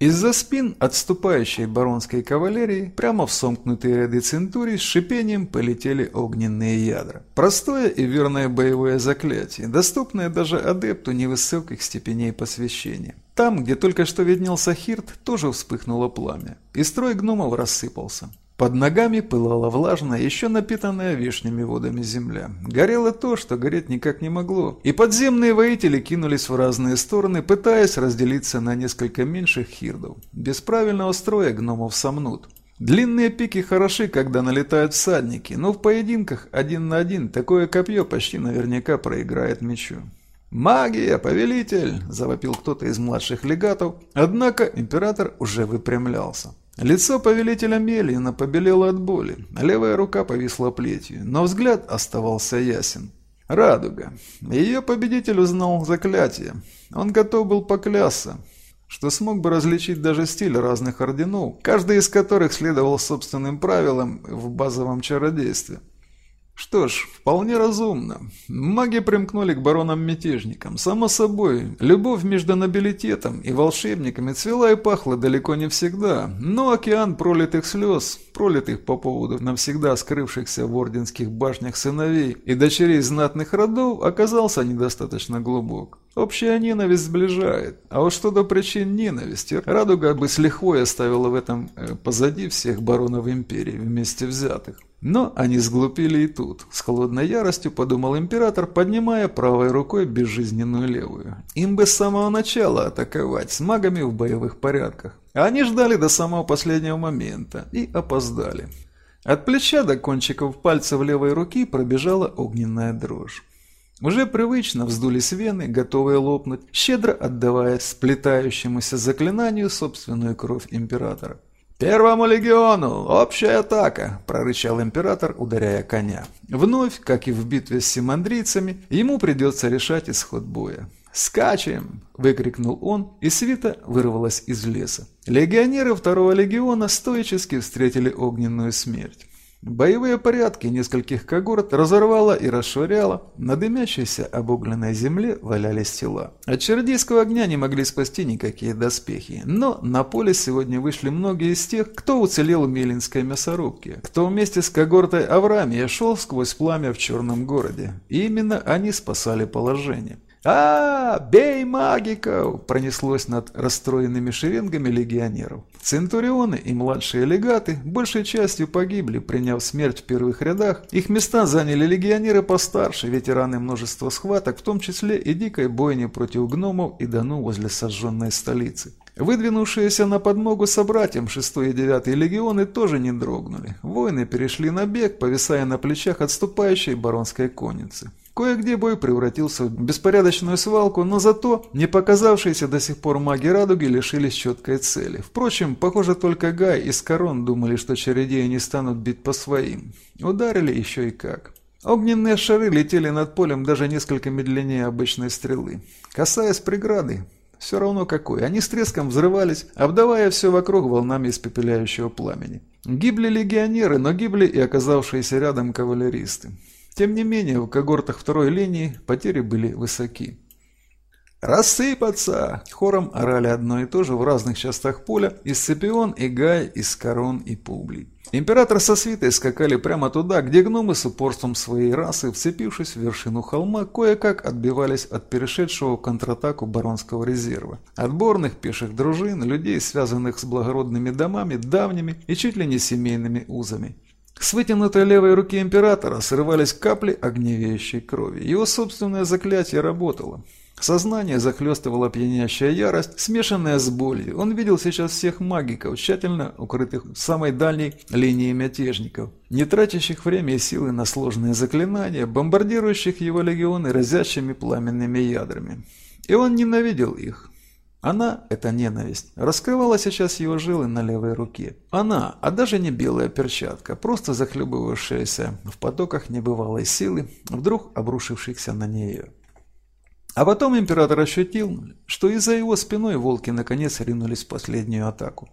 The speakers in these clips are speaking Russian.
Из-за спин отступающей баронской кавалерии прямо в сомкнутые ряды центурий с шипением полетели огненные ядра. Простое и верное боевое заклятие, доступное даже адепту невысоких степеней посвящения. Там, где только что виднелся Хирт, тоже вспыхнуло пламя, и строй гномов рассыпался. Под ногами пылала влажная, еще напитанная вешними водами земля. Горело то, что гореть никак не могло. И подземные воители кинулись в разные стороны, пытаясь разделиться на несколько меньших хирдов. Без правильного строя гномов сомнут. Длинные пики хороши, когда налетают всадники, но в поединках один на один такое копье почти наверняка проиграет мечу. «Магия, повелитель!» – завопил кто-то из младших легатов, однако император уже выпрямлялся. Лицо повелителя Мельина побелело от боли, левая рука повисла плетью, но взгляд оставался ясен. Радуга. Ее победитель узнал заклятие. Он готов был поклясться, что смог бы различить даже стиль разных орденов, каждый из которых следовал собственным правилам в базовом чародействе. Что ж, вполне разумно. Маги примкнули к баронам-мятежникам. Само собой, любовь между нобилитетом и волшебниками цвела и пахла далеко не всегда, но океан пролитых слез, пролитых по поводу навсегда скрывшихся в орденских башнях сыновей и дочерей знатных родов, оказался недостаточно глубок. Общая ненависть сближает, а вот что до причин ненависти, Радуга бы с лихвой оставила в этом э, позади всех баронов империи вместе взятых. Но они сглупили и тут. С холодной яростью подумал император, поднимая правой рукой безжизненную левую. Им бы с самого начала атаковать с магами в боевых порядках. А они ждали до самого последнего момента и опоздали. От плеча до кончиков пальцев левой руки пробежала огненная дрожь. Уже привычно вздулись вены, готовые лопнуть, щедро отдавая сплетающемуся заклинанию собственную кровь императора. «Первому легиону! Общая атака!» – прорычал император, ударяя коня. Вновь, как и в битве с симандрийцами, ему придется решать исход боя. «Скачем!» – выкрикнул он, и свита вырвалась из леса. Легионеры второго легиона стоически встретили огненную смерть. Боевые порядки нескольких когорт разорвало и расшвыряло, на дымящейся обугленной земле валялись тела. От чердейского огня не могли спасти никакие доспехи, но на поле сегодня вышли многие из тех, кто уцелел в Мелинской мясорубке, кто вместе с когортой Аврамия шел сквозь пламя в Черном городе. И именно они спасали положение. «А, бей магиков!» пронеслось над расстроенными шеренгами легионеров. Центурионы и младшие легаты большей частью погибли, приняв смерть в первых рядах. Их места заняли легионеры постарше, ветераны множества схваток, в том числе и дикой бойни против гномов и Дану возле сожженной столицы. Выдвинувшиеся на подмогу собратьям 6 и 9 легионы тоже не дрогнули. Воины перешли на бег, повисая на плечах отступающей баронской конницы. Кое-где бой превратился в беспорядочную свалку, но зато не показавшиеся до сих пор маги радуги лишились четкой цели. Впрочем, похоже, только Гай и Скорон думали, что чародеи не станут бить по своим. Ударили еще и как. Огненные шары летели над полем даже несколько медленнее обычной стрелы. Касаясь преграды, все равно какой, они с треском взрывались, обдавая все вокруг волнами испепеляющего пламени. Гибли легионеры, но гибли и оказавшиеся рядом кавалеристы. Тем не менее, в когортах второй линии потери были высоки. «Рассыпаться!» Хором орали одно и то же в разных частях поля и Сципион, и Гай, и Скорон, и Публий. Император со свитой скакали прямо туда, где гномы с упорством своей расы, вцепившись в вершину холма, кое-как отбивались от перешедшего контратаку баронского резерва. Отборных пеших дружин, людей, связанных с благородными домами, давними и чуть ли не семейными узами. С вытянутой левой руки императора срывались капли огневеющей крови. Его собственное заклятие работало. Сознание захлестывала пьянящая ярость, смешанная с болью. Он видел сейчас всех магиков, тщательно укрытых в самой дальней линии мятежников, не тратящих время и силы на сложные заклинания, бомбардирующих его легионы разящими пламенными ядрами. И он ненавидел их. Она, эта ненависть, раскрывала сейчас его жилы на левой руке. Она, а даже не белая перчатка, просто захлебывавшаяся в потоках небывалой силы, вдруг обрушившихся на нее. А потом император ощутил, что из-за его спиной волки наконец ринулись в последнюю атаку.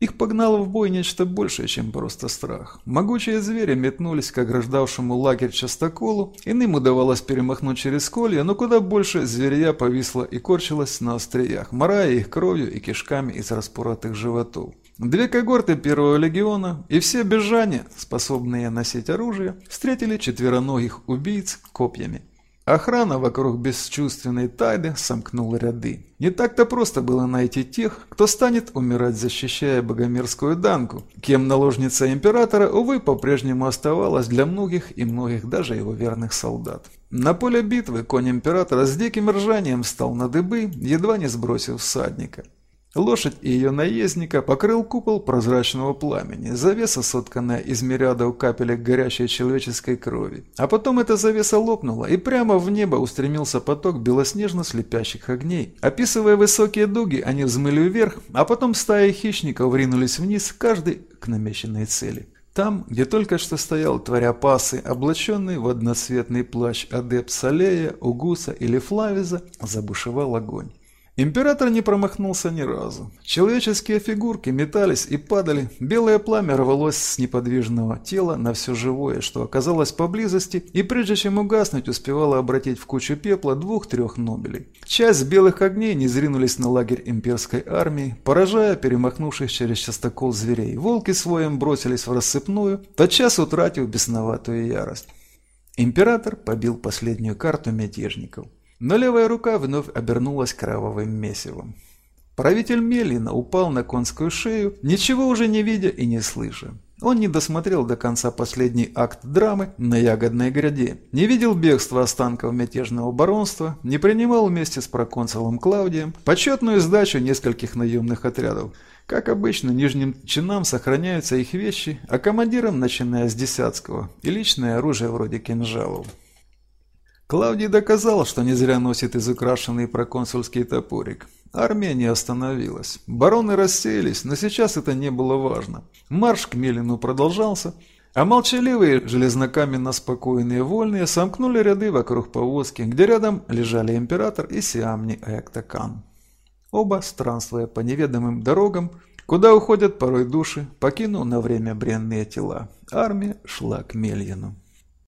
Их погнало в бой нечто большее, чем просто страх. Могучие звери метнулись к ограждавшему лагерь частоколу, иным удавалось перемахнуть через колья, но куда больше зверья повисла и корчилась на остриях, морая их кровью и кишками из распоротых животов. Две когорты первого легиона и все бежане, способные носить оружие, встретили четвероногих убийц копьями. Охрана вокруг бесчувственной Тайды сомкнула ряды. Не так-то просто было найти тех, кто станет умирать, защищая богомерзкую Данку, кем наложница императора, увы, по-прежнему оставалась для многих и многих даже его верных солдат. На поле битвы конь императора с диким ржанием встал на дыбы, едва не сбросив всадника. Лошадь и ее наездника покрыл купол прозрачного пламени, завеса, сотканная из мириадов капелек горящей человеческой крови. А потом эта завеса лопнула, и прямо в небо устремился поток белоснежно-слепящих огней. Описывая высокие дуги, они взмыли вверх, а потом стаи хищников ринулись вниз, каждый к намеченной цели. Там, где только что стоял творя пасы, облаченный в одноцветный плащ адепт Салея, Угуса или Флавиза, забушевал огонь. Император не промахнулся ни разу. Человеческие фигурки метались и падали, белое пламя рвалось с неподвижного тела на все живое, что оказалось поблизости, и прежде чем угаснуть, успевало обратить в кучу пепла двух-трех нобелей. Часть белых огней не зринулись на лагерь имперской армии, поражая перемахнувших через частокол зверей. Волки своим бросились в рассыпную, тотчас утратив бесноватую ярость. Император побил последнюю карту мятежников. Но левая рука вновь обернулась кровавым месивом. Правитель Мелина упал на конскую шею, ничего уже не видя и не слыша. Он не досмотрел до конца последний акт драмы на Ягодной гряде, не видел бегства останков мятежного баронства, не принимал вместе с проконсулом Клаудием почетную сдачу нескольких наемных отрядов. Как обычно, нижним чинам сохраняются их вещи, а командирам, начиная с десятского, и личное оружие вроде кинжалов. Клавдий доказал, что не зря носит изукрашенный проконсульский топорик. Армия не остановилась. Бароны рассеялись, но сейчас это не было важно. Марш к Мелину продолжался, а молчаливые, железнокаменно спокойные вольные сомкнули ряды вокруг повозки, где рядом лежали император и Сиамни Эктакан. Оба, странствуя по неведомым дорогам, куда уходят порой души, покинул на время бренные тела. Армия шла к Мельину.